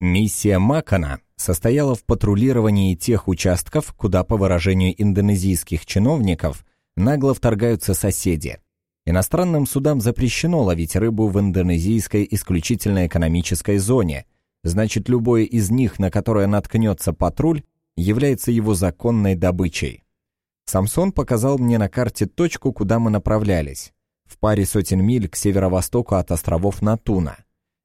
Миссия Макана состояла в патрулировании тех участков, куда, по выражению индонезийских чиновников, нагло вторгаются соседи. Иностранным судам запрещено ловить рыбу в индонезийской исключительной экономической зоне, значит, любое из них, на которое наткнется патруль, является его законной добычей. Самсон показал мне на карте точку, куда мы направлялись, в паре сотен миль к северо-востоку от островов Натуна.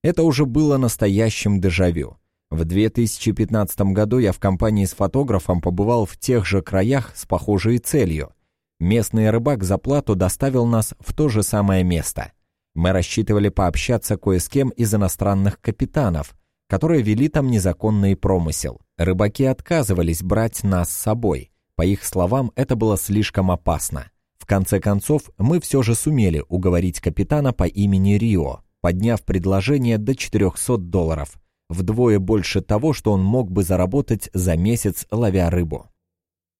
Это уже было настоящим дежавю. В 2015 году я в компании с фотографом побывал в тех же краях с похожей целью. Местный рыбак за плату доставил нас в то же самое место. Мы рассчитывали пообщаться кое с кем из иностранных капитанов, которые вели там незаконный промысел. Рыбаки отказывались брать нас с собой. По их словам, это было слишком опасно. В конце концов, мы все же сумели уговорить капитана по имени Рио, подняв предложение до 400 долларов, вдвое больше того, что он мог бы заработать за месяц, ловя рыбу.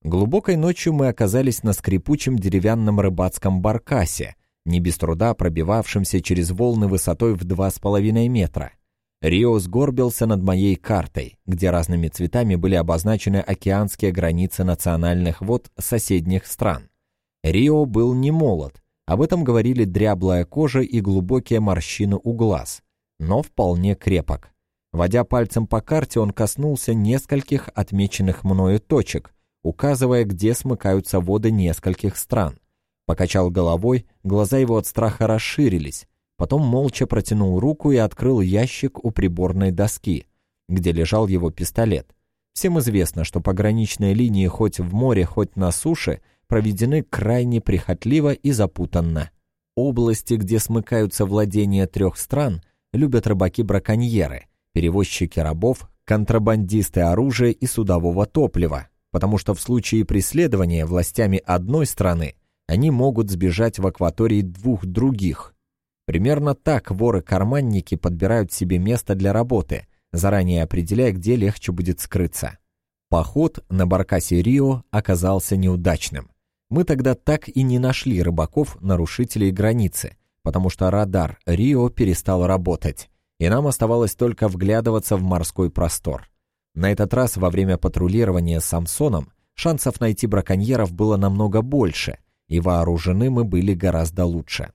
Глубокой ночью мы оказались на скрипучем деревянном рыбацком баркасе, не без труда пробивавшемся через волны высотой в 2,5 метра. Рио сгорбился над моей картой, где разными цветами были обозначены океанские границы национальных вод соседних стран. Рио был не молод, об этом говорили дряблая кожа и глубокие морщины у глаз, но вполне крепок. Водя пальцем по карте, он коснулся нескольких отмеченных мною точек, указывая, где смыкаются воды нескольких стран. Покачал головой, глаза его от страха расширились, потом молча протянул руку и открыл ящик у приборной доски, где лежал его пистолет. Всем известно, что пограничные линии хоть в море, хоть на суше проведены крайне прихотливо и запутанно. Области, где смыкаются владения трех стран, любят рыбаки-браконьеры, перевозчики рабов, контрабандисты оружия и судового топлива, потому что в случае преследования властями одной страны они могут сбежать в акватории двух других. Примерно так воры-карманники подбирают себе место для работы, заранее определяя, где легче будет скрыться. Поход на баркасе Рио оказался неудачным. Мы тогда так и не нашли рыбаков-нарушителей границы, потому что радар Рио перестал работать, и нам оставалось только вглядываться в морской простор. На этот раз во время патрулирования с Самсоном шансов найти браконьеров было намного больше, и вооружены мы были гораздо лучше.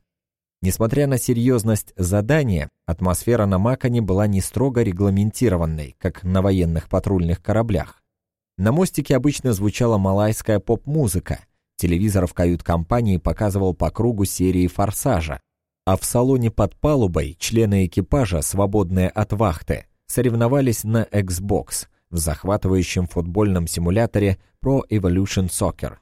Несмотря на серьезность задания, атмосфера на Макане была не строго регламентированной, как на военных патрульных кораблях. На мостике обычно звучала малайская поп-музыка, телевизор в кают-компании показывал по кругу серии «Форсажа», а в салоне под палубой члены экипажа, свободные от вахты, соревновались на Xbox в захватывающем футбольном симуляторе Pro Evolution Soccer.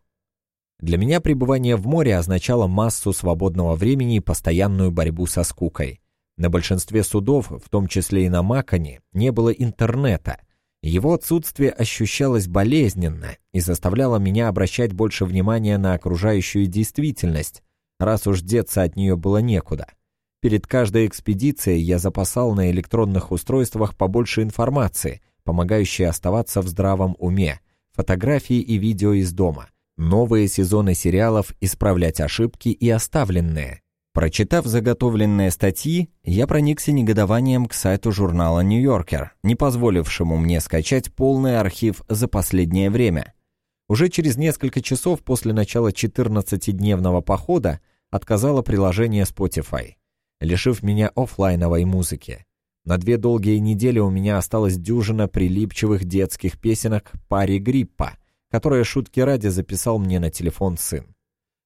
Для меня пребывание в море означало массу свободного времени и постоянную борьбу со скукой. На большинстве судов, в том числе и на Маконе, не было интернета. Его отсутствие ощущалось болезненно и заставляло меня обращать больше внимания на окружающую действительность, раз уж деться от нее было некуда. Перед каждой экспедицией я запасал на электронных устройствах побольше информации, помогающей оставаться в здравом уме, фотографии и видео из дома, новые сезоны сериалов «Исправлять ошибки» и «Оставленные». Прочитав заготовленные статьи, я проникся негодованием к сайту журнала «Нью-Йоркер», не позволившему мне скачать полный архив за последнее время. Уже через несколько часов после начала 14-дневного похода отказало приложение Spotify лишив меня офлайновой музыки. На две долгие недели у меня осталась дюжина прилипчивых детских песенок паре Гриппа, которые шутки ради записал мне на телефон сын.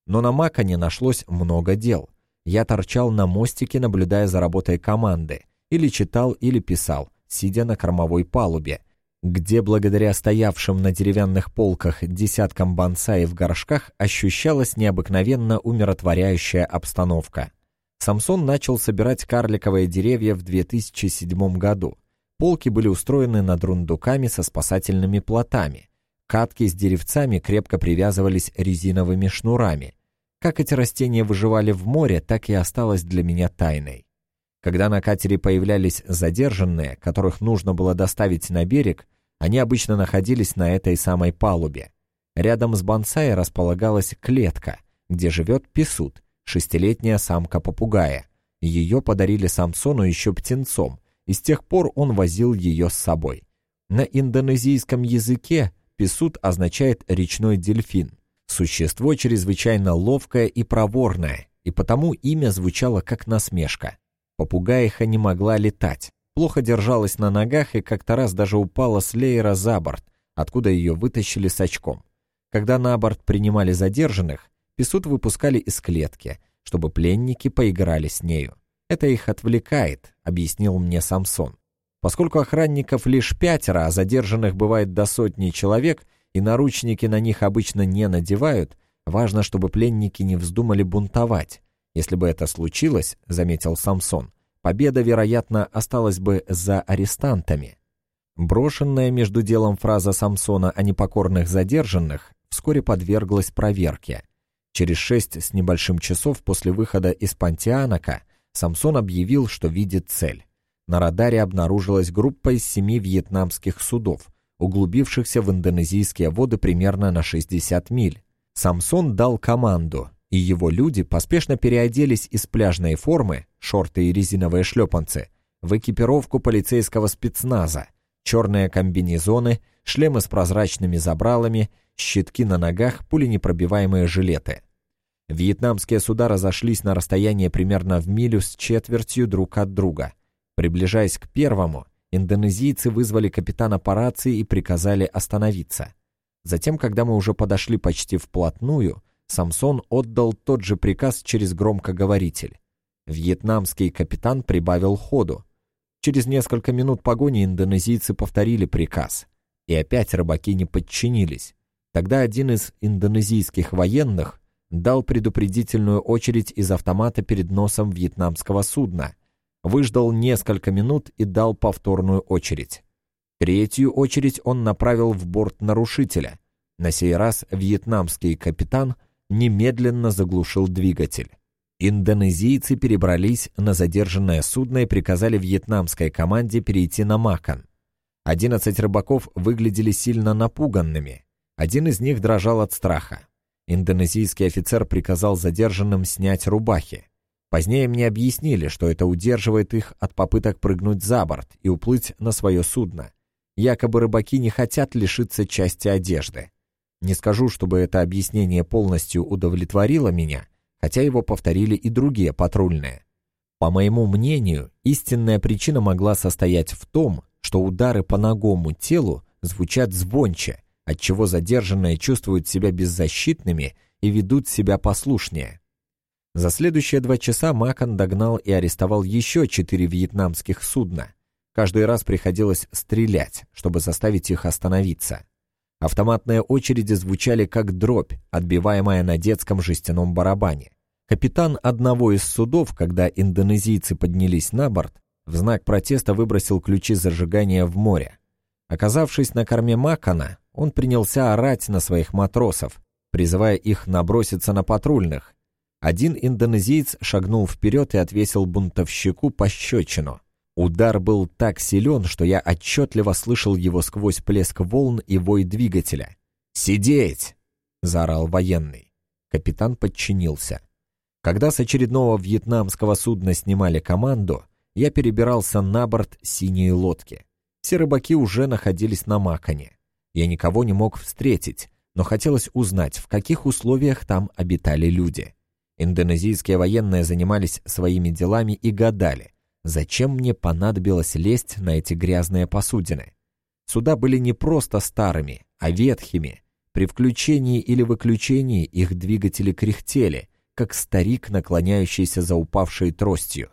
Но на Макане нашлось много дел. Я торчал на мостике, наблюдая за работой команды, или читал, или писал, сидя на кормовой палубе, где благодаря стоявшим на деревянных полках десяткам бонсай в горшках ощущалась необыкновенно умиротворяющая обстановка. Самсон начал собирать карликовые деревья в 2007 году. Полки были устроены над рундуками со спасательными плотами. Катки с деревцами крепко привязывались резиновыми шнурами. Как эти растения выживали в море, так и осталось для меня тайной. Когда на катере появлялись задержанные, которых нужно было доставить на берег, они обычно находились на этой самой палубе. Рядом с бонсай располагалась клетка, где живет песут, шестилетняя самка попугая. Ее подарили Самсону еще птенцом, и с тех пор он возил ее с собой. На индонезийском языке писут означает «речной дельфин». Существо чрезвычайно ловкое и проворное, и потому имя звучало как насмешка. Попугаиха не могла летать, плохо держалась на ногах и как-то раз даже упала с леера за борт, откуда ее вытащили с очком. Когда на борт принимали задержанных, писут выпускали из клетки, чтобы пленники поиграли с нею. Это их отвлекает, объяснил мне Самсон. Поскольку охранников лишь пятеро, а задержанных бывает до сотни человек, и наручники на них обычно не надевают, важно, чтобы пленники не вздумали бунтовать. Если бы это случилось, заметил Самсон, победа, вероятно, осталась бы за арестантами. Брошенная между делом фраза Самсона о непокорных задержанных вскоре подверглась проверке. Через шесть с небольшим часов после выхода из Пантианака Самсон объявил, что видит цель. На радаре обнаружилась группа из семи вьетнамских судов, углубившихся в индонезийские воды примерно на 60 миль. Самсон дал команду, и его люди поспешно переоделись из пляжной формы, шорты и резиновые шлепанцы, в экипировку полицейского спецназа, черные комбинезоны, шлемы с прозрачными забралами, щитки на ногах, пуленепробиваемые жилеты. Вьетнамские суда разошлись на расстояние примерно в милю с четвертью друг от друга. Приближаясь к первому, Индонезийцы вызвали капитана по рации и приказали остановиться. Затем, когда мы уже подошли почти вплотную, Самсон отдал тот же приказ через громкоговоритель. Вьетнамский капитан прибавил ходу. Через несколько минут погони индонезийцы повторили приказ. И опять рыбаки не подчинились. Тогда один из индонезийских военных дал предупредительную очередь из автомата перед носом вьетнамского судна — выждал несколько минут и дал повторную очередь. Третью очередь он направил в борт нарушителя. На сей раз вьетнамский капитан немедленно заглушил двигатель. Индонезийцы перебрались на задержанное судно и приказали вьетнамской команде перейти на Макан. Одиннадцать рыбаков выглядели сильно напуганными. Один из них дрожал от страха. Индонезийский офицер приказал задержанным снять рубахи. Позднее мне объяснили, что это удерживает их от попыток прыгнуть за борт и уплыть на свое судно. Якобы рыбаки не хотят лишиться части одежды. Не скажу, чтобы это объяснение полностью удовлетворило меня, хотя его повторили и другие патрульные. По моему мнению, истинная причина могла состоять в том, что удары по ногому телу звучат звонче, отчего задержанные чувствуют себя беззащитными и ведут себя послушнее. За следующие два часа Макон догнал и арестовал еще четыре вьетнамских судна. Каждый раз приходилось стрелять, чтобы заставить их остановиться. Автоматные очереди звучали как дробь, отбиваемая на детском жестяном барабане. Капитан одного из судов, когда индонезийцы поднялись на борт, в знак протеста выбросил ключи зажигания в море. Оказавшись на корме Макона, он принялся орать на своих матросов, призывая их наброситься на патрульных, один индонезиец шагнул вперед и отвесил бунтовщику пощечину. Удар был так силен, что я отчетливо слышал его сквозь плеск волн и вой двигателя. «Сидеть!» — заорал военный. Капитан подчинился. Когда с очередного вьетнамского судна снимали команду, я перебирался на борт синей лодки. Все рыбаки уже находились на Маконе. Я никого не мог встретить, но хотелось узнать, в каких условиях там обитали люди. Индонезийские военные занимались своими делами и гадали, зачем мне понадобилось лезть на эти грязные посудины. Суда были не просто старыми, а ветхими. При включении или выключении их двигатели кряхтели, как старик, наклоняющийся за упавшей тростью.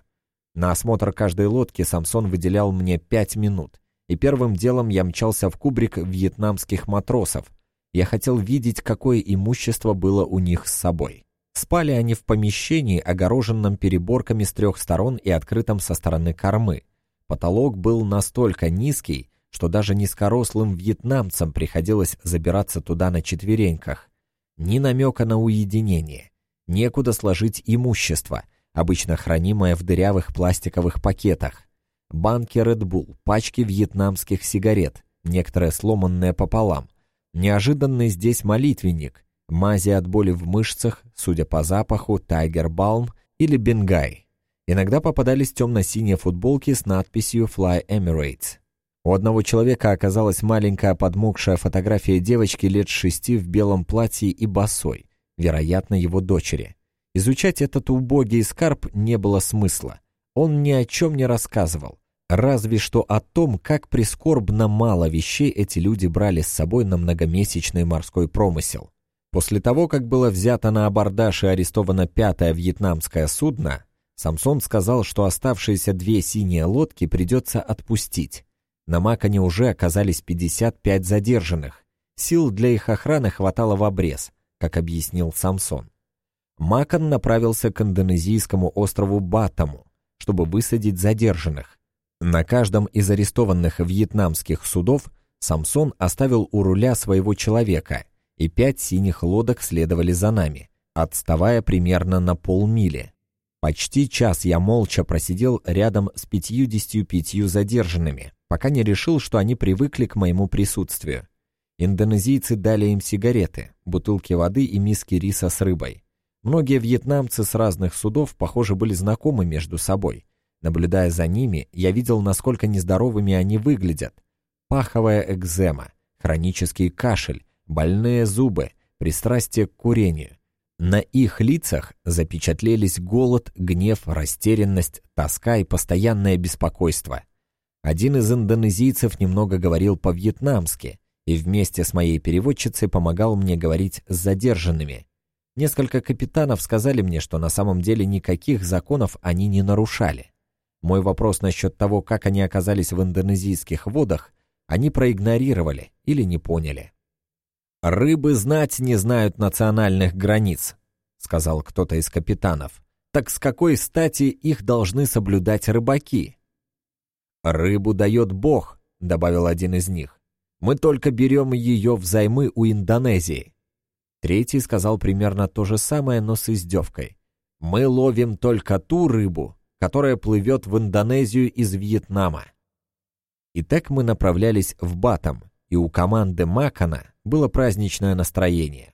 На осмотр каждой лодки Самсон выделял мне пять минут, и первым делом я мчался в кубрик вьетнамских матросов. Я хотел видеть, какое имущество было у них с собой. Спали они в помещении, огороженном переборками с трех сторон и открытом со стороны кормы. Потолок был настолько низкий, что даже низкорослым вьетнамцам приходилось забираться туда на четвереньках. Ни намека на уединение. Некуда сложить имущество, обычно хранимое в дырявых пластиковых пакетах. Банки Red Bull, пачки вьетнамских сигарет, некоторые сломанные пополам. Неожиданный здесь молитвенник, мази от боли в мышцах, судя по запаху, тайгер-балм или бенгай. Иногда попадались темно-синие футболки с надписью «Fly Emirates». У одного человека оказалась маленькая подмокшая фотография девочки лет шести в белом платье и босой, вероятно, его дочери. Изучать этот убогий скарб не было смысла. Он ни о чем не рассказывал. Разве что о том, как прискорбно мало вещей эти люди брали с собой на многомесячный морской промысел. После того, как было взято на абордаж и арестовано пятое вьетнамское судно, Самсон сказал, что оставшиеся две синие лодки придется отпустить. На Макане уже оказались 55 задержанных. Сил для их охраны хватало в обрез, как объяснил Самсон. Макан направился к индонезийскому острову Батаму, чтобы высадить задержанных. На каждом из арестованных вьетнамских судов Самсон оставил у руля своего человека, и пять синих лодок следовали за нами, отставая примерно на полмили. Почти час я молча просидел рядом с пятьюдесятью пятью задержанными, пока не решил, что они привыкли к моему присутствию. Индонезийцы дали им сигареты, бутылки воды и миски риса с рыбой. Многие вьетнамцы с разных судов, похоже, были знакомы между собой. Наблюдая за ними, я видел, насколько нездоровыми они выглядят. Паховая экзема, хронический кашель, больные зубы, пристрастие к курению. На их лицах запечатлелись голод, гнев, растерянность, тоска и постоянное беспокойство. Один из индонезийцев немного говорил по-вьетнамски и вместе с моей переводчицей помогал мне говорить с задержанными. Несколько капитанов сказали мне, что на самом деле никаких законов они не нарушали. Мой вопрос насчет того, как они оказались в индонезийских водах, они проигнорировали или не поняли. «Рыбы знать не знают национальных границ», — сказал кто-то из капитанов. «Так с какой стати их должны соблюдать рыбаки?» «Рыбу дает Бог», — добавил один из них. «Мы только берем ее взаймы у Индонезии». Третий сказал примерно то же самое, но с издевкой. «Мы ловим только ту рыбу, которая плывет в Индонезию из Вьетнама». И так мы направлялись в Батам, и у команды Макана было праздничное настроение.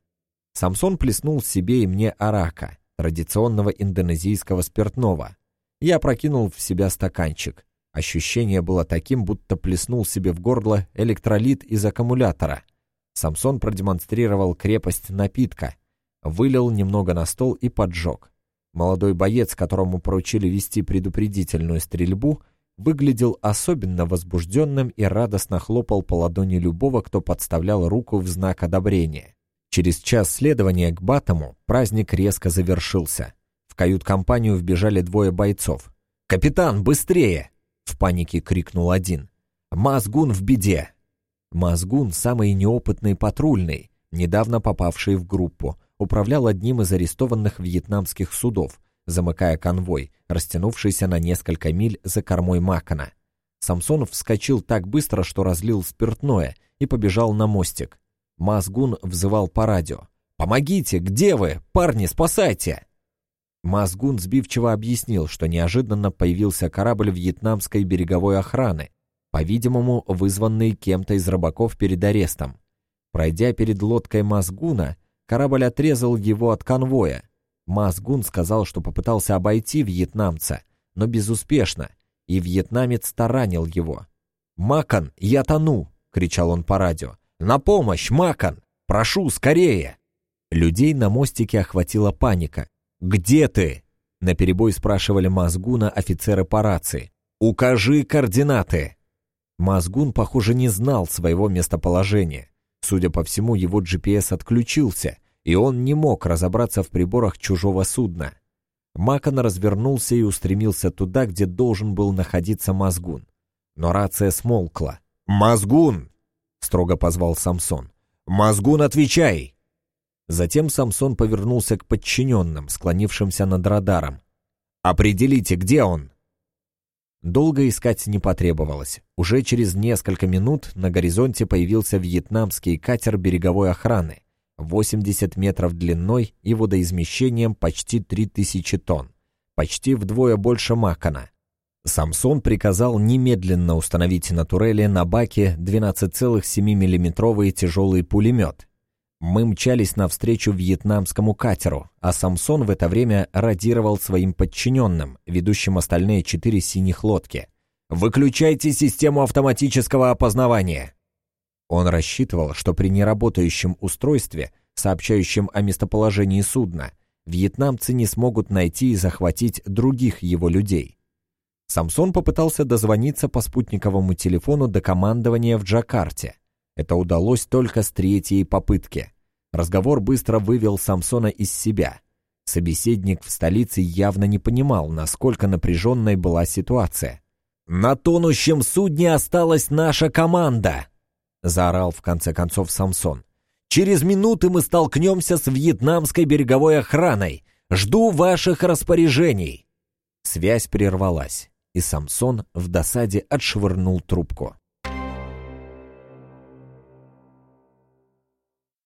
Самсон плеснул себе и мне арака, традиционного индонезийского спиртного. Я прокинул в себя стаканчик. Ощущение было таким, будто плеснул себе в горло электролит из аккумулятора — Самсон продемонстрировал крепость напитка, вылил немного на стол и поджег. Молодой боец, которому поручили вести предупредительную стрельбу, выглядел особенно возбужденным и радостно хлопал по ладони любого, кто подставлял руку в знак одобрения. Через час следования к Батому праздник резко завершился. В кают-компанию вбежали двое бойцов. «Капитан, быстрее!» — в панике крикнул один. «Мазгун в беде! Мазгун, самый неопытный патрульный, недавно попавший в группу, управлял одним из арестованных вьетнамских судов, замыкая конвой, растянувшийся на несколько миль за кормой Макана. Самсон вскочил так быстро, что разлил спиртное и побежал на мостик. Мазгун взывал по радио. «Помогите! Где вы? Парни, спасайте!» Мазгун сбивчиво объяснил, что неожиданно появился корабль вьетнамской береговой охраны, по-видимому, вызванный кем-то из рыбаков перед арестом. Пройдя перед лодкой Мазгуна, корабль отрезал его от конвоя. Мазгун сказал, что попытался обойти вьетнамца, но безуспешно, и вьетнамец таранил его. «Макан, я тону!» — кричал он по радио. «На помощь, Макан! Прошу, скорее!» Людей на мостике охватила паника. «Где ты?» — наперебой спрашивали Мазгуна офицеры по рации. «Укажи координаты!» Мазгун, похоже, не знал своего местоположения. Судя по всему, его GPS отключился, и он не мог разобраться в приборах чужого судна. Макон развернулся и устремился туда, где должен был находиться Мазгун. Но рация смолкла. «Мазгун!» — строго позвал Самсон. «Мазгун, отвечай!» Затем Самсон повернулся к подчиненным, склонившимся над радаром. «Определите, где он?» Долго искать не потребовалось. Уже через несколько минут на горизонте появился вьетнамский катер береговой охраны, 80 метров длиной и водоизмещением почти 3000 тонн, почти вдвое больше Макана. Самсон приказал немедленно установить на турели на баке 12,7 миллиметровый тяжелый пулемет. Мы мчались навстречу вьетнамскому катеру, а Самсон в это время радировал своим подчиненным, ведущим остальные четыре синих лодки. «Выключайте систему автоматического опознавания!» Он рассчитывал, что при неработающем устройстве, сообщающем о местоположении судна, вьетнамцы не смогут найти и захватить других его людей. Самсон попытался дозвониться по спутниковому телефону до командования в Джакарте. Это удалось только с третьей попытки. Разговор быстро вывел Самсона из себя. Собеседник в столице явно не понимал, насколько напряженной была ситуация. «На тонущем судне осталась наша команда!» — заорал в конце концов Самсон. «Через минуты мы столкнемся с вьетнамской береговой охраной. Жду ваших распоряжений!» Связь прервалась и Самсон в досаде отшвырнул трубку.